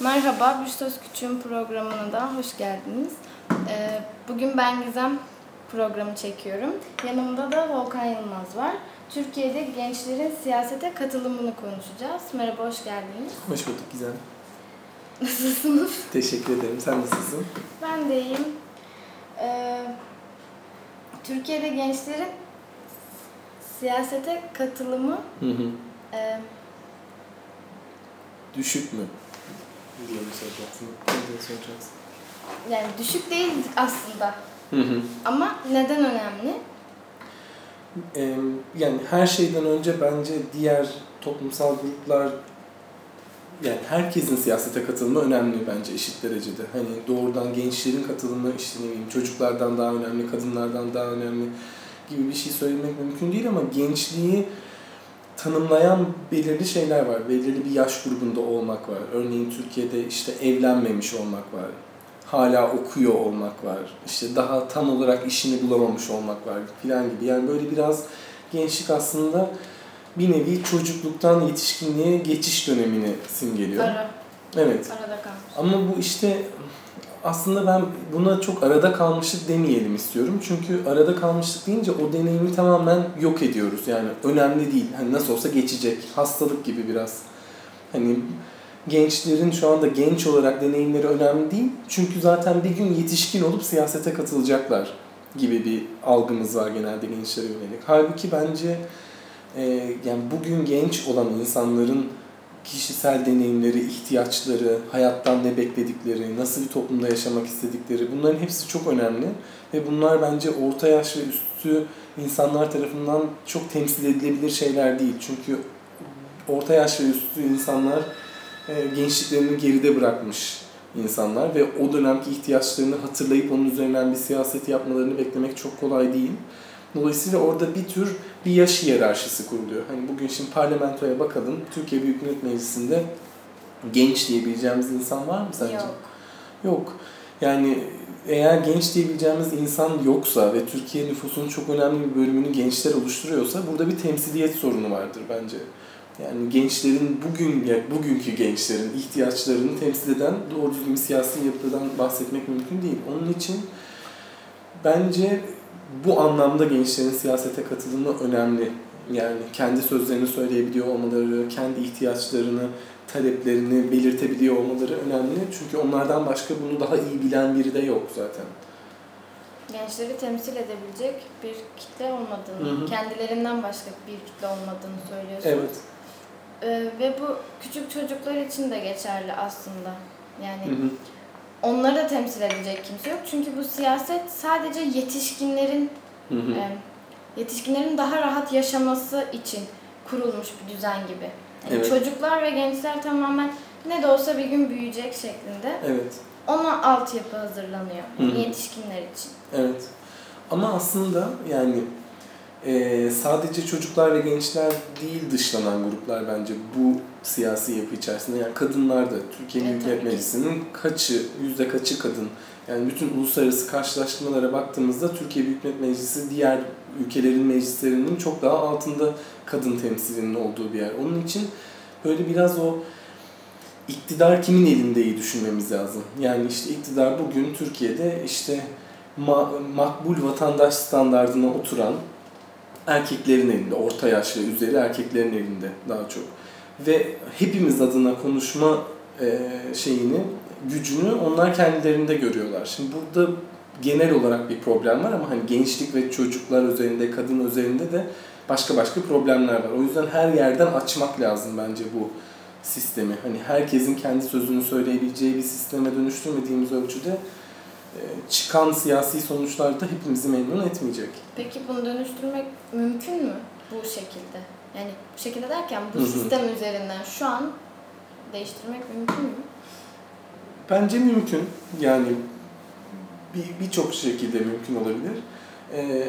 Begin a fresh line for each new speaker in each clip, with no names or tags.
Merhaba, Bir Söz programına da hoş geldiniz. Ee, bugün ben Gizem programı çekiyorum. Yanımda da Volkan Yılmaz var. Türkiye'de gençlerin siyasete katılımını konuşacağız. Merhaba, hoş geldiniz.
Hoş bulduk Gizem.
Nasılsınız?
Teşekkür ederim. Sen nasılsın?
Ben de iyiyim. Ee, Türkiye'de gençlerin siyasete katılımı
Hı hı.
e,
Düşük mü? Diye mi soracaksın? Ne diye soracaksın?
yani düşük değil aslında.
Hı hı.
Ama neden önemli?
Ee, yani her şeyden önce bence diğer toplumsal gruplar yani herkesin siyasete katılımı önemli bence eşit derecede. Hani doğrudan gençlerin katılımı işte ne bileyim çocuklardan daha önemli, kadınlardan daha önemli gibi bir şey söylemek mümkün değil ama gençliği tanımlayan belirli şeyler var. Belirli bir yaş grubunda olmak var. Örneğin Türkiye'de işte evlenmemiş olmak var. Hala okuyor olmak var. İşte daha tam olarak işini bulamamış olmak var filan gibi. Yani böyle biraz gençlik aslında bir nevi çocukluktan yetişkinliğe geçiş dönemini simgeliyor.
Ara,
Evet.
arada kalmış.
Ama bu işte aslında ben buna çok arada kalmışlık demeyelim istiyorum. Çünkü arada kalmışlık deyince o deneyimi tamamen yok ediyoruz. Yani önemli değil. Hani nasıl olsa geçecek. Hastalık gibi biraz. Hani gençlerin şu anda genç olarak deneyimleri önemli değil. Çünkü zaten bir gün yetişkin olup siyasete katılacaklar gibi bir algımız var genelde gençlere yönelik. Halbuki bence e, yani bugün genç olan insanların kişisel deneyimleri, ihtiyaçları, hayattan ne bekledikleri, nasıl bir toplumda yaşamak istedikleri bunların hepsi çok önemli. Ve bunlar bence orta yaş ve üstü insanlar tarafından çok temsil edilebilir şeyler değil. Çünkü orta yaş ve üstü insanlar e, gençliklerini geride bırakmış insanlar ve o dönemki ihtiyaçlarını hatırlayıp onun üzerinden bir siyaset yapmalarını beklemek çok kolay değil. Dolayısıyla orada bir tür bir yaş hiyerarşisi kuruluyor. Hani bugün şimdi parlamentoya bakalım. Türkiye Büyük Millet Meclisi'nde genç diyebileceğimiz insan var mı sence?
Yok.
Yok. Yani eğer genç diyebileceğimiz insan yoksa ve Türkiye nüfusunun çok önemli bir bölümünü gençler oluşturuyorsa burada bir temsiliyet sorunu vardır bence. Yani gençlerin bugün ya bugünkü gençlerin ihtiyaçlarını temsil eden doğru düzgün siyasi yapıdan bahsetmek mümkün değil. Onun için bence bu anlamda gençlerin siyasete katılımı önemli. Yani kendi sözlerini söyleyebiliyor olmaları, kendi ihtiyaçlarını, taleplerini belirtebiliyor olmaları önemli. Çünkü onlardan başka bunu daha iyi bilen biri de yok zaten.
Gençleri temsil edebilecek bir kitle olmadığını,
Hı hı.
kendilerinden başka bir kitle olmadığını söylüyorsun.
Evet.
Ee, ve bu küçük çocuklar için de geçerli aslında. Yani
Hı hı.
Onları da temsil edecek kimse yok. Çünkü bu siyaset sadece yetişkinlerin
Hı hı.
e, yetişkinlerin daha rahat yaşaması için kurulmuş bir düzen gibi. Yani
Evet.
Çocuklar ve gençler tamamen ne de olsa bir gün büyüyecek şeklinde.
Evet.
Ona altyapı hazırlanıyor.
Hı hı.
yetişkinler için.
Evet. Ama aslında yani e, sadece çocuklar ve gençler değil dışlanan gruplar bence bu siyasi yapı içerisinde. Yani kadınlar da Türkiye Büyük Millet. Meclisi'nin kaçı, yüzde kaçı kadın? Yani bütün uluslararası karşılaştırmalara baktığımızda Türkiye Büyük Millet Meclisi diğer ülkelerin meclislerinin çok daha altında kadın temsilinin olduğu bir yer. Onun için böyle biraz o iktidar kimin elindeyi düşünmemiz lazım. Yani işte iktidar bugün Türkiye'de işte ma- makbul vatandaş standardına oturan erkeklerin elinde, orta yaş ve üzeri erkeklerin elinde daha çok. Ve hepimiz adına konuşma e, şeyini, gücünü onlar kendilerinde görüyorlar. Şimdi burada genel olarak bir problem var ama hani gençlik ve çocuklar üzerinde, kadın üzerinde de başka başka problemler var. O yüzden her yerden açmak lazım bence bu sistemi. Hani herkesin kendi sözünü söyleyebileceği bir sisteme dönüştürmediğimiz ölçüde çıkan siyasi sonuçlar da hepimizi memnun etmeyecek.
Peki bunu dönüştürmek mümkün mü bu şekilde? Yani bu şekilde derken bu sistem üzerinden şu an değiştirmek mümkün mü?
Bence mümkün. Yani bir birçok şekilde mümkün olabilir. Ee,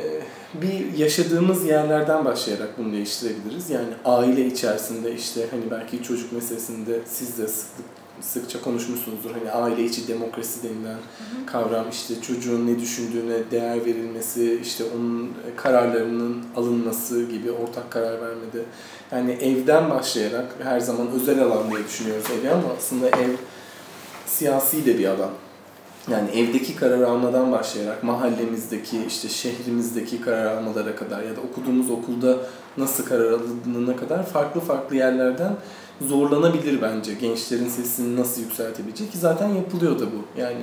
bir yaşadığımız yerlerden başlayarak bunu değiştirebiliriz. Yani aile içerisinde işte hani belki çocuk meselesinde siz de sıklık, sıkça konuşmuşsunuzdur. Hani aile içi demokrasi denilen kavram işte çocuğun ne düşündüğüne değer verilmesi, işte onun kararlarının alınması gibi ortak karar vermede. Yani evden başlayarak her zaman özel alan diye düşünüyoruz evi ama aslında ev siyasi de bir alan. Yani evdeki karar almadan başlayarak mahallemizdeki, işte şehrimizdeki karar almalara kadar ya da okuduğumuz okulda nasıl karar alındığına kadar farklı farklı yerlerden zorlanabilir bence gençlerin sesini nasıl yükseltebilecek ki zaten yapılıyor da bu. Yani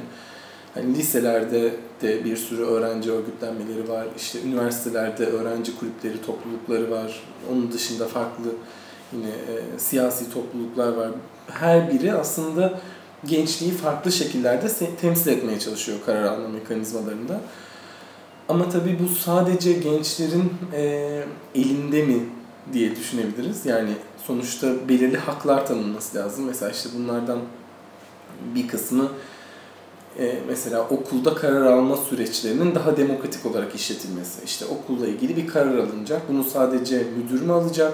hani liselerde de bir sürü öğrenci örgütlenmeleri var. İşte üniversitelerde öğrenci kulüpleri, toplulukları var. Onun dışında farklı yine e, siyasi topluluklar var. Her biri aslında gençliği farklı şekillerde temsil etmeye çalışıyor karar alma mekanizmalarında. Ama tabii bu sadece gençlerin e, elinde mi diye düşünebiliriz. Yani sonuçta belirli haklar tanınması lazım. Mesela işte bunlardan bir kısmı e, mesela okulda karar alma süreçlerinin daha demokratik olarak işletilmesi. İşte okulla ilgili bir karar alınacak. Bunu sadece müdür mü alacak,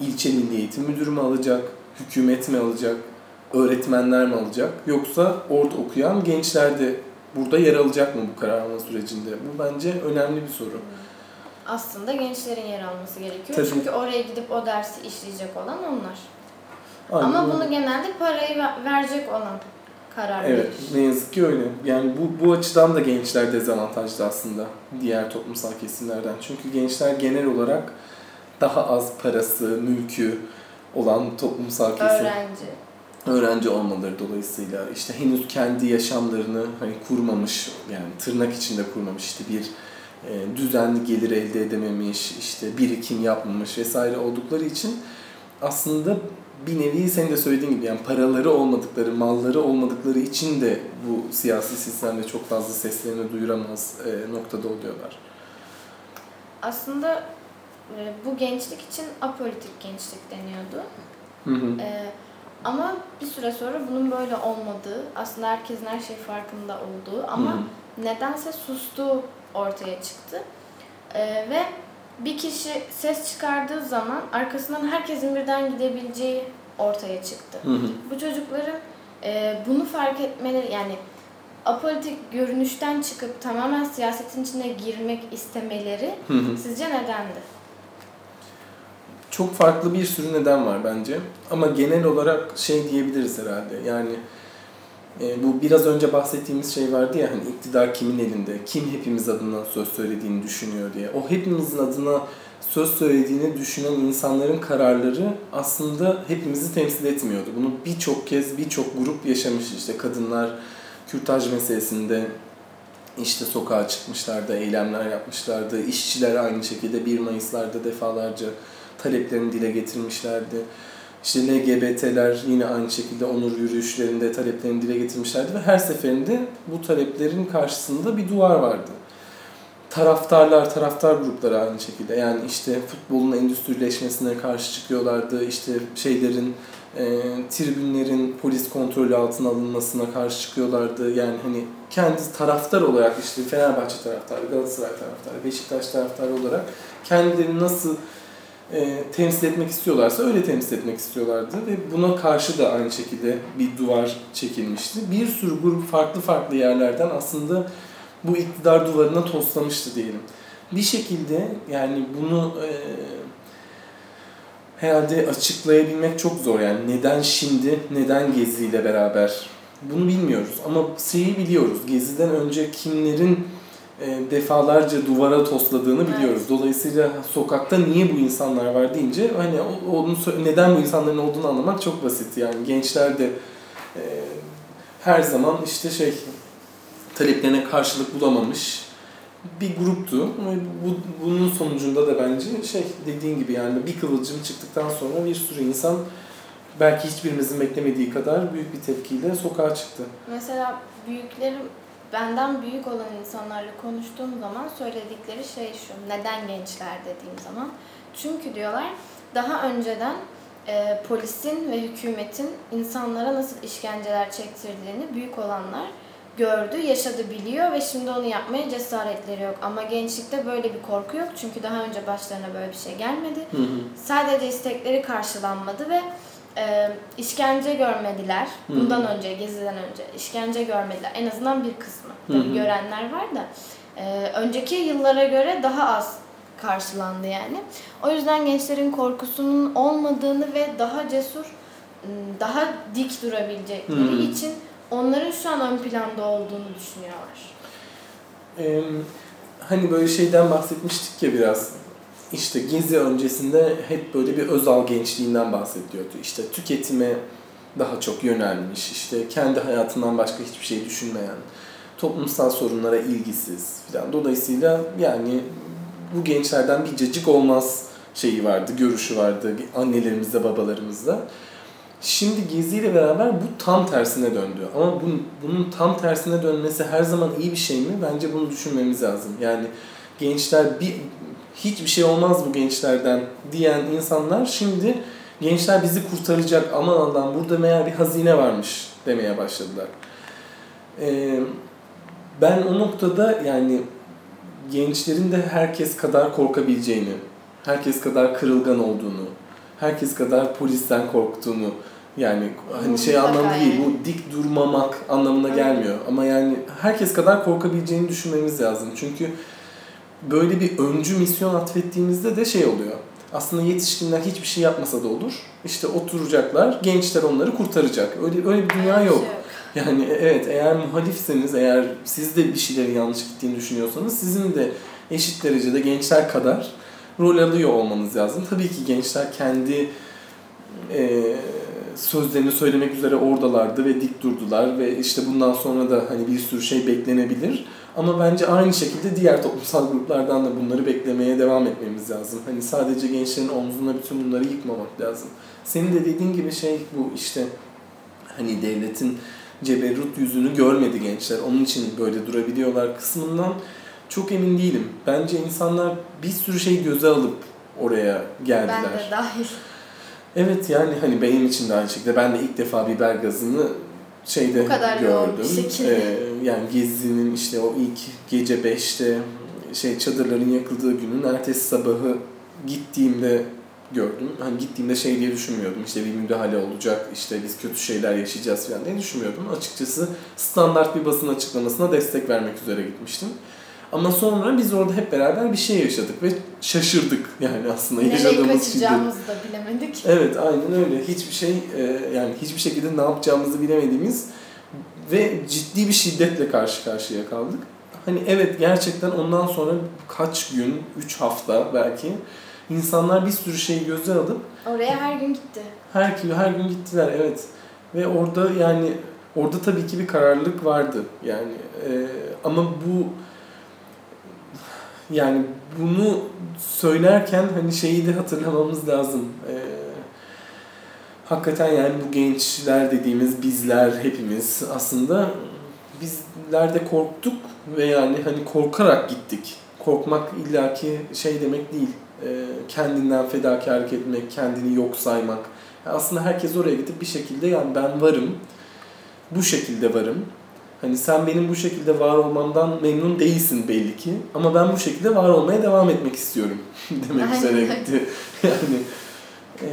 ilçe milli eğitim müdürü mü alacak, hükümet mi alacak, öğretmenler mi alacak? Yoksa orada okuyan gençler de burada yer alacak mı bu karar alma sürecinde? Bu bence önemli bir soru.
Aslında gençlerin yer alması gerekiyor.
Tabii.
Çünkü oraya gidip o dersi işleyecek olan onlar.
Aynen
Ama bunu genelde parayı ver- verecek olan karar
Evet,
verir.
ne yazık ki öyle. Yani bu, bu açıdan da gençler dezavantajlı aslında diğer toplumsal kesimlerden. Çünkü gençler genel olarak daha az parası, mülkü olan toplumsal kesim.
Öğrenci.
Öğrenci olmaları dolayısıyla işte henüz kendi yaşamlarını hani kurmamış yani tırnak içinde kurmamış işte bir e, düzenli gelir elde edememiş işte birikim yapmamış vesaire oldukları için aslında bir nevi senin de söylediğin gibi yani paraları olmadıkları, malları olmadıkları için de bu siyasi sistemde çok fazla seslerini duyuramaz e, noktada oluyorlar.
Aslında e, bu gençlik için apolitik gençlik deniyordu.
Hı hı.
E, ama bir süre sonra bunun böyle olmadığı, aslında herkesin her şey farkında olduğu ama
hı.
nedense sustuğu ortaya çıktı. E, ve bir kişi ses çıkardığı zaman arkasından herkesin birden gidebileceği ortaya çıktı.
Hı hı.
Bu çocukların e, bunu fark etmeleri yani apolitik görünüşten çıkıp tamamen siyasetin içine girmek istemeleri
Hı hı.
sizce nedendi?
Çok farklı bir sürü neden var bence. Ama genel olarak şey diyebiliriz herhalde. Yani e, bu biraz önce bahsettiğimiz şey vardı ya hani iktidar kimin elinde, kim hepimiz adına söz söylediğini düşünüyor diye. O hepimizin adına söz söylediğini düşünen insanların kararları aslında hepimizi temsil etmiyordu. Bunu birçok kez birçok grup yaşamış işte kadınlar kürtaj meselesinde işte sokağa çıkmışlardı, eylemler yapmışlardı. İşçiler aynı şekilde 1 Mayıs'larda defalarca taleplerini dile getirmişlerdi. İşte LGBT'ler yine aynı şekilde onur yürüyüşlerinde taleplerini dile getirmişlerdi ve her seferinde bu taleplerin karşısında bir duvar vardı. Taraftarlar, taraftar grupları aynı şekilde. Yani işte futbolun endüstrileşmesine karşı çıkıyorlardı. İşte şeylerin, e, tribünlerin polis kontrolü altına alınmasına karşı çıkıyorlardı. Yani hani kendi taraftar olarak işte Fenerbahçe taraftarı, Galatasaray taraftarı, Beşiktaş taraftarı olarak kendilerini nasıl e, temsil etmek istiyorlarsa öyle temsil etmek istiyorlardı ve buna karşı da aynı şekilde bir duvar çekilmişti. Bir sürü grup farklı farklı yerlerden aslında bu iktidar duvarına toslamıştı diyelim. Bir şekilde yani bunu e, herhalde açıklayabilmek çok zor yani neden şimdi, neden Gezi ile beraber bunu bilmiyoruz ama şeyi biliyoruz. Gezi'den önce kimlerin defalarca duvara tosladığını biliyoruz. Dolayısıyla sokakta niye bu insanlar var deyince hani o- onu sö- neden bu insanların olduğunu anlamak çok basit. Yani gençler de e, her zaman işte şey taleplerine karşılık bulamamış bir gruptu. Bu, bunun sonucunda da bence şey dediğin gibi yani bir kıvılcım çıktıktan sonra bir sürü insan belki hiçbirimizin beklemediği kadar büyük bir tepkiyle sokağa çıktı.
Mesela büyüklerim benden büyük olan insanlarla konuştuğum zaman söyledikleri şey şu. Neden gençler dediğim zaman. Çünkü diyorlar daha önceden e, polisin ve hükümetin insanlara nasıl işkenceler çektirdiğini büyük olanlar gördü, yaşadı, biliyor ve şimdi onu yapmaya cesaretleri yok. Ama gençlikte böyle bir korku yok çünkü daha önce başlarına böyle bir şey gelmedi.
Hı hı.
Sadece istekleri karşılanmadı ve e, işkence görmediler. Bundan önce, Gezi'den önce işkence görmediler. En azından bir kısmı. Tabii görenler var da. E, önceki yıllara göre daha az karşılandı yani. O yüzden gençlerin korkusunun olmadığını ve daha cesur, daha dik durabilecekleri
Hı.
için onların şu an ön planda olduğunu düşünüyorlar.
Ee, hani böyle şeyden bahsetmiştik ya biraz. İşte gezi öncesinde hep böyle bir özal gençliğinden bahsediyordu. İşte tüketime daha çok yönelmiş, işte kendi hayatından başka hiçbir şey düşünmeyen, toplumsal sorunlara ilgisiz falan. Dolayısıyla yani bu gençlerden bir cacık olmaz şeyi vardı, görüşü vardı annelerimizde, babalarımızda. Şimdi Gezi beraber bu tam tersine döndü. Ama bunun, bunun tam tersine dönmesi her zaman iyi bir şey mi? Bence bunu düşünmemiz lazım. Yani gençler bir hiçbir şey olmaz bu gençlerden diyen insanlar şimdi gençler bizi kurtaracak aman Allah'ım burada meğer bir hazine varmış demeye başladılar. Ee, ben o noktada yani gençlerin de herkes kadar korkabileceğini, herkes kadar kırılgan olduğunu, herkes kadar polisten korktuğunu yani hani şey anlamda değil bu dik durmamak anlamına gelmiyor ama yani herkes kadar korkabileceğini düşünmemiz lazım. Çünkü böyle bir öncü misyon atfettiğimizde de şey oluyor. Aslında yetişkinler hiçbir şey yapmasa da olur. İşte oturacaklar, gençler onları kurtaracak. Öyle öyle bir dünya yok. Yani evet eğer muhalifseniz, eğer siz de bir şeyleri yanlış gittiğini düşünüyorsanız sizin de eşit derecede gençler kadar rol alıyor olmanız lazım. Tabii ki gençler kendi e, sözlerini söylemek üzere oradalardı ve dik durdular ve işte bundan sonra da hani bir sürü şey beklenebilir. Ama bence aynı şekilde diğer toplumsal gruplardan da bunları beklemeye devam etmemiz lazım. Hani sadece gençlerin omzuna bütün bunları yıkmamak lazım. Senin de dediğin gibi şey bu işte hani devletin ceberrut yüzünü görmedi gençler. Onun için böyle durabiliyorlar kısmından çok emin değilim. Bence insanlar bir sürü şey göze alıp oraya geldiler.
Ben de dahil.
Evet yani hani benim için de aynı şekilde. Ben de ilk defa biber gazını şeyde
Bu kadar
gördüm. Ee, yani Gezi'nin işte o ilk gece 5'te şey çadırların yakıldığı günün ertesi sabahı gittiğimde gördüm. Hani gittiğimde şey diye düşünmüyordum. İşte bir müdahale olacak, işte biz kötü şeyler yaşayacağız falan diye düşünmüyordum. Açıkçası standart bir basın açıklamasına destek vermek üzere gitmiştim. Ama sonra biz orada hep beraber bir şey yaşadık ve şaşırdık yani aslında
Nereye
yaşadığımız
kaçacağımızı da bilemedik.
Evet aynen öyle. Hiçbir şey e, yani hiçbir şekilde ne yapacağımızı bilemediğimiz ve ciddi bir şiddetle karşı karşıya kaldık. Hani evet gerçekten ondan sonra kaç gün, 3 hafta belki insanlar bir sürü şeyi göze alıp
Oraya her gün gitti.
her her gün gittiler evet. Ve orada yani orada tabii ki bir kararlılık vardı. Yani e, ama bu yani bunu söylerken hani şeyi de hatırlamamız lazım. Ee, hakikaten yani bu gençler dediğimiz bizler hepimiz aslında bizler de korktuk ve yani hani korkarak gittik. Korkmak illaki şey demek değil. Ee, kendinden fedakarlık etmek, kendini yok saymak. Yani aslında herkes oraya gidip bir şekilde yani ben varım. Bu şekilde varım Hani sen benim bu şekilde var olmamdan memnun değilsin belli ki. Ama ben bu şekilde var olmaya devam etmek istiyorum demek üzere gitti. yani e,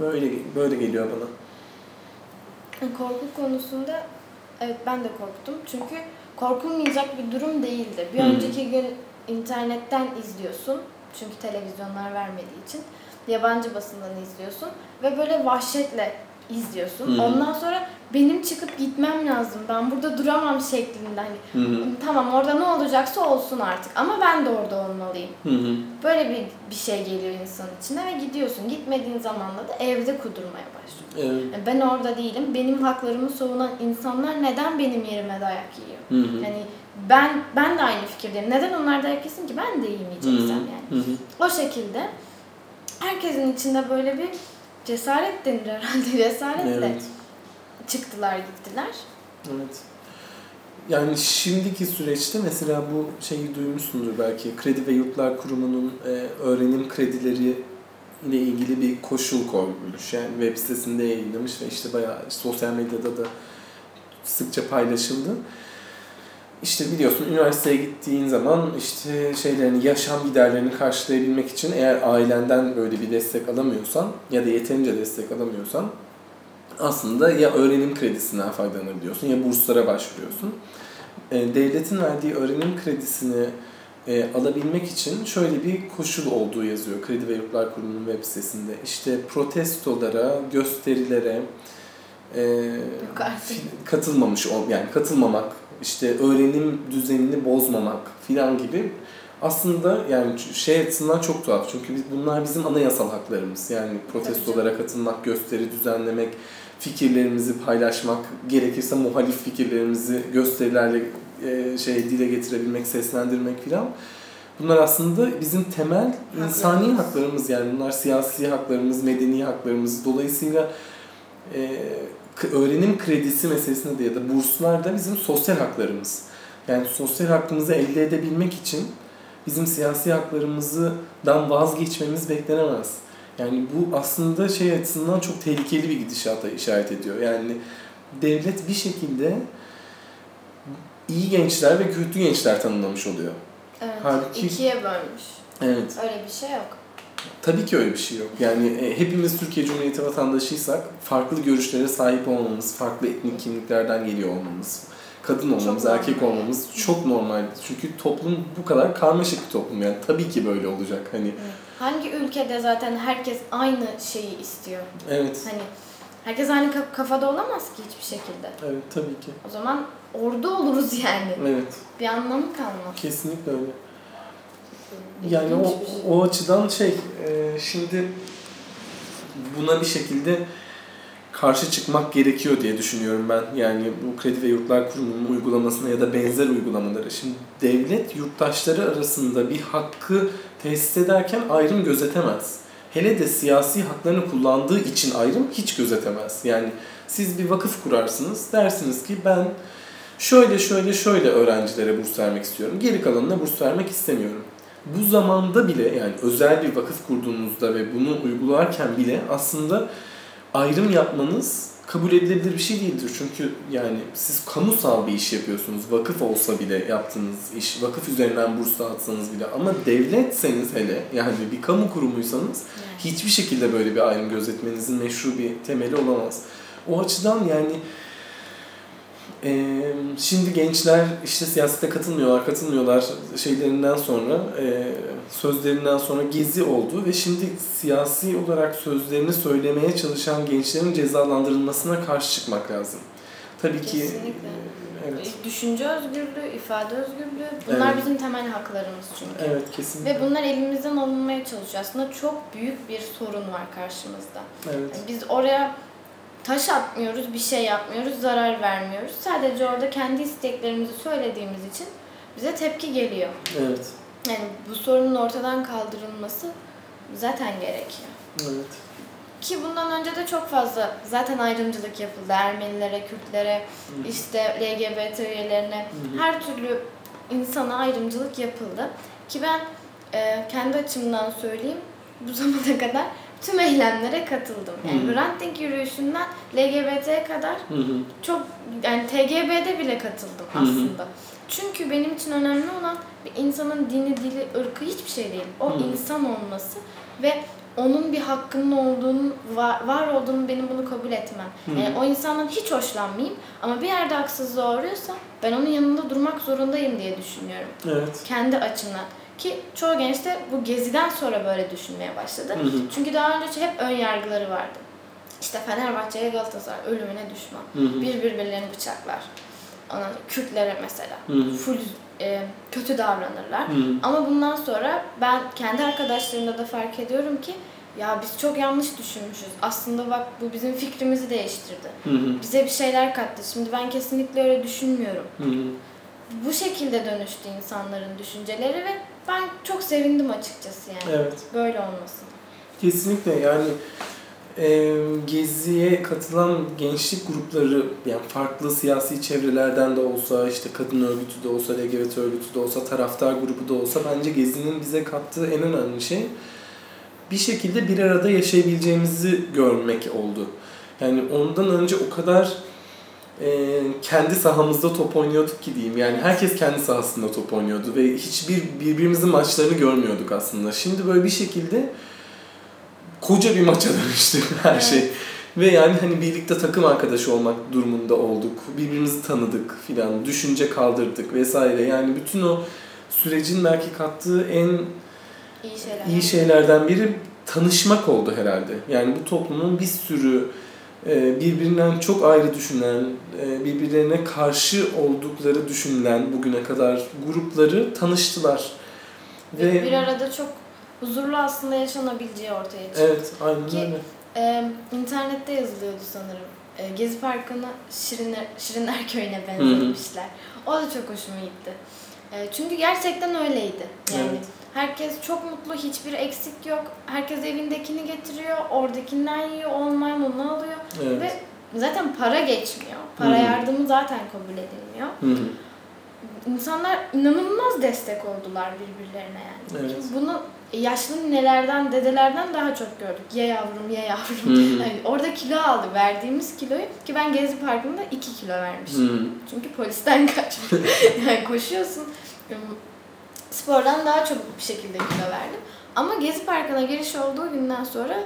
böyle böyle geliyor bana.
Korku konusunda evet ben de korktum. Çünkü korkulmayacak bir durum değildi. Bir
Hı.
önceki gün internetten izliyorsun. Çünkü televizyonlar vermediği için. Yabancı basından izliyorsun. Ve böyle vahşetle izliyorsun.
Hı.
Ondan sonra benim çıkıp gitmem lazım. Ben burada duramam şeklinde. Hani,
Hı hı.
tamam orada ne olacaksa olsun artık. Ama ben de orada olmalıyım.
Hı hı.
Böyle bir, bir şey geliyor insanın içine ve gidiyorsun. Gitmediğin zamanla da evde kudurmaya başlıyor.
Evet.
Yani Ben orada değilim. Benim haklarımı savunan insanlar neden benim yerime dayak yiyor?
Hı hı.
Yani ben ben de aynı fikirdeyim. Neden onlar dayak yesin ki? Ben de yemeyeceksem yani.
Hı hı.
O şekilde herkesin içinde böyle bir cesaret denir herhalde. Cesaretle
Evet.
çıktılar gittiler.
Evet. Yani şimdiki süreçte mesela bu şeyi duymuşsundur belki. Kredi ve Yurtlar Kurumu'nun e, öğrenim kredileri ile ilgili bir koşul koymuş. Yani web sitesinde yayınlamış ve işte bayağı sosyal medyada da sıkça paylaşıldı. İşte biliyorsun üniversiteye gittiğin zaman işte şeylerini, yaşam giderlerini karşılayabilmek için eğer ailenden böyle bir destek alamıyorsan ya da yeterince destek alamıyorsan aslında ya öğrenim kredisinden faydalanabiliyorsun ya burslara başvuruyorsun. E, devletin verdiği öğrenim kredisini e, alabilmek için şöyle bir koşul olduğu yazıyor Kredi ve Yurtlar Kurumu'nun web sitesinde. İşte protestolara, gösterilere, e, katılmamış ol yani katılmamak, işte öğrenim düzenini bozmamak filan gibi aslında yani şey açısından çok tuhaf. Çünkü biz, bunlar bizim anayasal haklarımız. Yani protestolara katılmak, gösteri düzenlemek, fikirlerimizi paylaşmak, gerekirse muhalif fikirlerimizi gösterilerle e, şey dile getirebilmek, seslendirmek filan. Bunlar aslında bizim temel insani
Haklarımız.
haklarımız yani bunlar siyasi haklarımız, medeni haklarımız. Dolayısıyla e, öğrenim kredisi meselesinde de ya da burslar da bizim sosyal haklarımız. Yani sosyal hakkımızı elde edebilmek için bizim siyasi haklarımızdan vazgeçmemiz beklenemez. Yani bu aslında şey açısından çok tehlikeli bir gidişata işaret ediyor. Yani devlet bir şekilde iyi gençler ve kötü gençler tanımlamış oluyor.
Evet.
Halbuki-
ikiye bölmüş.
Evet.
Öyle bir şey yok.
Tabii ki öyle bir şey yok. Yani e, hepimiz Türkiye Cumhuriyeti vatandaşıysak farklı görüşlere sahip olmamız, farklı etnik kimliklerden geliyor olmamız, kadın olmamız,
Çok
erkek
normal.
olmamız çok normal. Çünkü toplum bu kadar karmaşık bir toplum yani. Tabii ki böyle olacak. Hani
Hangi ülkede zaten herkes aynı şeyi istiyor?
evet.
Hani herkes aynı ka- kafada olamaz ki hiçbir şekilde.
Evet tabii ki.
O zaman ordu oluruz yani.
Evet.
Bir anlamı kalmaz.
Kesinlikle öyle. Yani o, o açıdan şey, e, şimdi buna bir şekilde karşı çıkmak gerekiyor diye düşünüyorum ben. Yani bu Kredi ve Yurtlar Kurumu'nun uygulamasına ya da benzer uygulamaları. Şimdi devlet yurttaşları arasında bir hakkı tesis ederken ayrım gözetemez. Hele de siyasi haklarını kullandığı için ayrım hiç gözetemez. Yani siz bir vakıf kurarsınız, dersiniz ki ben şöyle şöyle şöyle öğrencilere burs vermek istiyorum. Geri kalanına burs vermek istemiyorum. Bu zamanda bile yani özel bir vakıf kurduğunuzda ve bunu uygularken bile aslında ayrım yapmanız kabul edilebilir bir şey değildir. Çünkü yani siz kamusal bir iş yapıyorsunuz. Vakıf olsa bile yaptığınız iş, vakıf üzerinden burs dağıtsanız bile ama devletseniz hele yani bir kamu kurumuysanız hiçbir şekilde böyle bir ayrım gözetmenizin meşru bir temeli olamaz. O açıdan yani e, şimdi gençler işte siyasete katılmıyorlar, katılmıyorlar şeylerinden sonra, e, sözlerinden sonra gezi oldu ve şimdi siyasi olarak sözlerini söylemeye çalışan gençlerin cezalandırılmasına karşı çıkmak lazım. Tabii ki
Kesinlikle.
e, evet.
Düşünce özgürlüğü, ifade özgürlüğü bunlar
Evet.
bizim temel haklarımız çünkü.
Evet kesinlikle.
Ve bunlar elimizden alınmaya çalışıyor. Aslında çok büyük bir sorun var karşımızda.
Evet.
Yani biz oraya taş atmıyoruz, bir şey yapmıyoruz, zarar vermiyoruz. Sadece orada kendi isteklerimizi söylediğimiz için bize tepki geliyor.
Evet.
Yani bu sorunun ortadan kaldırılması zaten gerekiyor.
Evet.
Ki bundan önce de çok fazla zaten ayrımcılık yapıldı. Ermenilere, Kürtlere,
Hı.
işte LGBT üyelerine
Hı
her türlü insana ayrımcılık yapıldı. Ki ben e, kendi açımdan söyleyeyim bu zamana kadar tüm eylemlere katıldım. Yani
Hı.
Hrant Dink yürüyüşünden LGBT'ye kadar
Hı hı.
çok yani TGB'de bile katıldım
Hı hı.
aslında. Çünkü benim için önemli olan bir insanın dini, dili, ırkı hiçbir şey değil. O
Hı.
insan olması ve onun bir hakkının olduğunu, var, var olduğunu benim bunu kabul etmem.
Hı.
Yani o insandan hiç hoşlanmayayım ama bir yerde haksızlığa uğruyorsa ben onun yanında durmak zorundayım diye düşünüyorum.
Evet.
Kendi açımdan. Ki çoğu genç de bu geziden sonra böyle düşünmeye başladı.
Hı hı.
Çünkü daha önce hep ön yargıları vardı. İşte Fenerbahçe'ye Galatasaray ölümüne düşman.
Hı hı.
Bir birbirlerini bıçaklar. Sonra Kürtlere mesela
Hı hı.
full e, kötü davranırlar.
Hı hı.
Ama bundan sonra ben kendi arkadaşlarımda da fark ediyorum ki ya biz çok yanlış düşünmüşüz. Aslında bak bu bizim fikrimizi değiştirdi.
Hı hı.
Bize bir şeyler kattı. Şimdi ben kesinlikle öyle düşünmüyorum.
Hı hı.
Bu şekilde dönüştü insanların düşünceleri ve ben çok sevindim açıkçası yani.
Evet.
Böyle olmasın.
Kesinlikle yani e, Gezi'ye katılan gençlik grupları yani farklı siyasi çevrelerden de olsa işte kadın örgütü de olsa LGBT örgütü de olsa taraftar grubu da olsa bence Gezi'nin bize kattığı en önemli şey bir şekilde bir arada yaşayabileceğimizi görmek oldu. Yani ondan önce o kadar e, kendi sahamızda top oynuyorduk ki diyeyim. Yani herkes kendi sahasında top oynuyordu ve hiçbir birbirimizin maçlarını görmüyorduk aslında. Şimdi böyle bir şekilde koca bir maça dönüştü her
Evet.
şey. Ve yani hani birlikte takım arkadaşı olmak durumunda olduk. Birbirimizi tanıdık filan, düşünce kaldırdık vesaire. Yani bütün o sürecin belki kattığı en
İyi şeyler.
iyi şeylerden biri tanışmak oldu herhalde. Yani bu toplumun bir sürü birbirinden çok ayrı düşünen, e, birbirlerine karşı oldukları düşünülen bugüne kadar grupları tanıştılar.
Ve bir arada çok huzurlu aslında yaşanabileceği ortaya çıktı.
Evet, aynen
Ki,
öyle.
e, internette yazılıyordu sanırım. E, Gezi Parkı'nı Şirinler, Şirinler Köyü'ne benzetmişler. O da çok hoşuma gitti. E, çünkü gerçekten öyleydi. Yani
Evet.
Herkes çok mutlu, hiçbir eksik yok. Herkes evindekini getiriyor, oradakinden yiyor, olmayan onu alıyor.
Evet.
Ve zaten para geçmiyor. Para
Hı hı.
yardımı zaten kabul edilmiyor.
Hı hı.
İnsanlar inanılmaz destek oldular birbirlerine yani.
Evet.
Bunu yaşlı ninelerden, dedelerden daha çok gördük. Ye yavrum, ye yavrum.
Hı hı.
Yani orada kilo aldı. Verdiğimiz kiloyu ki ben Gezi Parkı'nda 2 kilo vermişim.
Hı hı.
Çünkü polisten kaçmış. yani koşuyorsun. Spordan daha çabuk bir şekilde kilo verdim. Ama Gezi Parkı'na giriş olduğu günden sonra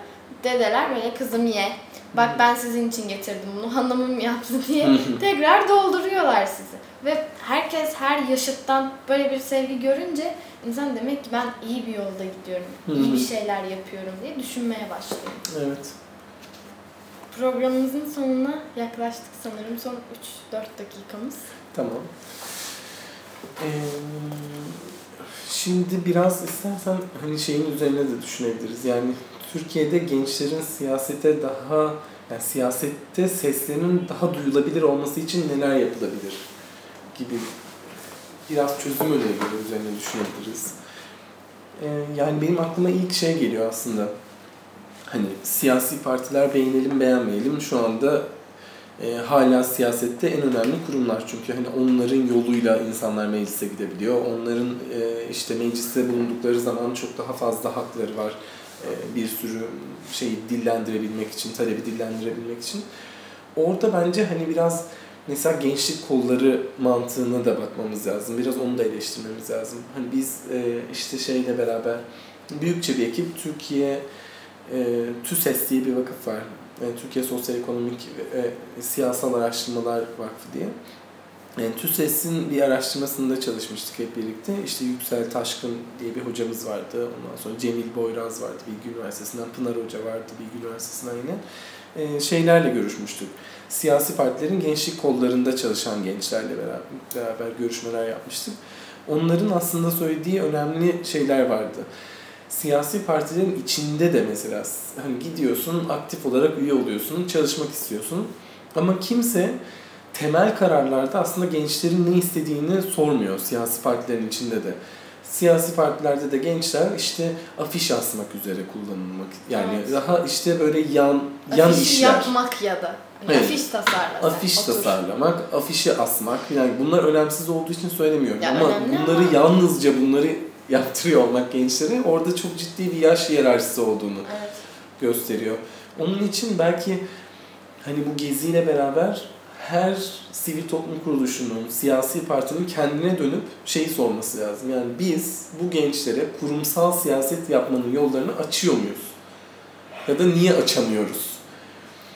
dedeler böyle kızım ye. Bak ben sizin için getirdim bunu hanımım yaptı diye tekrar dolduruyorlar sizi. Ve herkes her yaşıttan böyle bir sevgi görünce insan demek ki ben iyi bir yolda gidiyorum, iyi bir şeyler yapıyorum diye düşünmeye başlıyor.
Evet.
Programımızın sonuna yaklaştık sanırım. Son 3-4 dakikamız.
Tamam. Ee, şimdi biraz istersen hani şeyin üzerine de düşünebiliriz. Yani Türkiye'de gençlerin siyasete daha yani siyasette seslerinin daha duyulabilir olması için neler yapılabilir gibi biraz çözüm önerileri üzerine düşünebiliriz. Ee, yani benim aklıma ilk şey geliyor aslında. Hani siyasi partiler beğenelim beğenmeyelim şu anda e, hala siyasette en önemli kurumlar çünkü hani onların yoluyla insanlar meclise gidebiliyor. Onların e, işte mecliste bulundukları zaman çok daha fazla hakları var. E, bir sürü şeyi dillendirebilmek için, talebi dillendirebilmek için. Orada bence hani biraz mesela gençlik kolları mantığına da bakmamız lazım. Biraz onu da eleştirmemiz lazım. Hani biz e, işte şeyle beraber büyükçe bir ekip Türkiye e, TÜSES diye bir vakıf var. Yani Türkiye Sosyal Ekonomik ve Siyasal Araştırmalar Vakfı diye. Yani TÜSES'in bir araştırmasında çalışmıştık hep birlikte. İşte Yüksel Taşkın diye bir hocamız vardı. Ondan sonra Cemil Boyraz vardı Bilgi Üniversitesi'nden. Pınar Hoca vardı Bilgi Üniversitesi'nden yine. Ee, şeylerle görüşmüştük. Siyasi partilerin gençlik kollarında çalışan gençlerle beraber, beraber görüşmeler yapmıştık. Onların aslında söylediği önemli şeyler vardı siyasi partilerin içinde de mesela hani gidiyorsun aktif olarak üye oluyorsun, çalışmak istiyorsun. Ama kimse temel kararlarda aslında gençlerin ne istediğini sormuyor siyasi partilerin içinde de. Siyasi partilerde de gençler işte afiş asmak üzere kullanılmak. Yani
Evet.
daha işte böyle yan yan
Afişi
işler.
yapmak ya da. Hani
Evet.
Afiş tasarla. sen,
Afiş
otur.
tasarlamak, afişi asmak. Yani bunlar önemsiz olduğu için söylemiyorum.
Ya
ama bunları
ama-
yalnızca bunları yaptırıyor olmak gençlere orada çok ciddi bir yaş hiyerarşisi olduğunu
Evet.
gösteriyor. Onun için belki hani bu geziyle beraber her sivil toplum kuruluşunun, siyasi partinin kendine dönüp şeyi sorması lazım. Yani biz bu gençlere kurumsal siyaset yapmanın yollarını açıyor muyuz? Ya da niye açamıyoruz?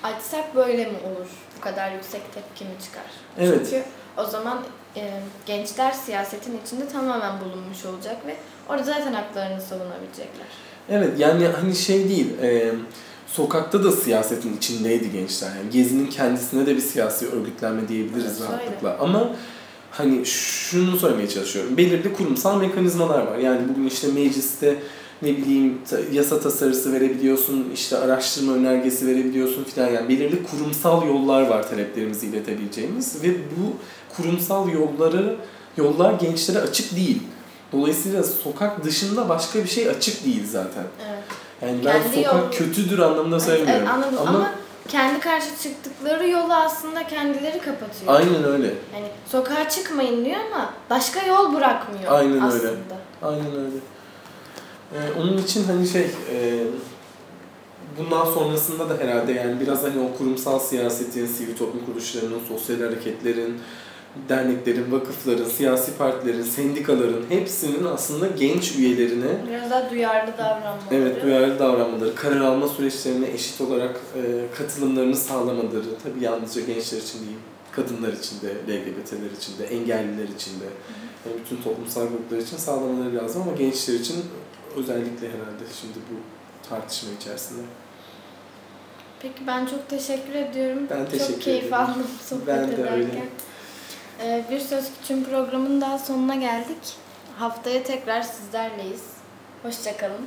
Açsak böyle mi olur? Bu kadar yüksek tepki mi çıkar?
Evet.
Çünkü o zaman e, gençler siyasetin içinde tamamen bulunmuş olacak ve orada zaten haklarını savunabilecekler.
Evet yani hani şey değil, e, sokakta da siyasetin içindeydi gençler. Yani Gezi'nin kendisine de bir siyasi örgütlenme diyebiliriz
Evet,
rahatlıkla. Ama hani şunu söylemeye çalışıyorum. Belirli kurumsal mekanizmalar var. Yani bugün işte mecliste ne bileyim yasa tasarısı verebiliyorsun, işte araştırma önergesi verebiliyorsun filan. Yani belirli kurumsal yollar var taleplerimizi iletebileceğimiz ve bu kurumsal yolları yollar gençlere açık değil. Dolayısıyla sokak dışında başka bir şey açık değil zaten.
Evet.
Yani ben
Kendi
sokak
yol-
kötüdür anlamında söylemiyorum.
Evet, anladım
Ama,
ama, kendi karşı çıktıkları yolu aslında kendileri kapatıyor.
aynen öyle.
Yani sokağa çıkmayın diyor ama başka yol bırakmıyor
Aynen öyle.
aslında.
Aynen öyle. Ee, onun için hani şey e, bundan sonrasında da herhalde yani biraz hani o kurumsal siyasetin, sivil toplum kuruluşlarının, sosyal hareketlerin, derneklerin, vakıfların, siyasi partilerin, sendikaların hepsinin aslında genç üyelerine
Biraz daha duyarlı davranmaları.
Evet, duyarlı davranmaları, karar alma süreçlerine eşit olarak e, katılımlarını sağlamaları, tabii yalnızca gençler için değil, kadınlar için de, LGBT'ler için de, engelliler için de, yani bütün toplumsal gruplar için sağlamaları lazım ama gençler için özellikle herhalde şimdi bu tartışma içerisinde.
Peki ben çok teşekkür ediyorum.
Ben teşekkür
çok keyif
ederim.
aldım sohbet
Ben de
ederken.
öyle.
Ee, bir Söz Küçüğün programının daha sonuna geldik. Haftaya tekrar sizlerleyiz. Hoşçakalın.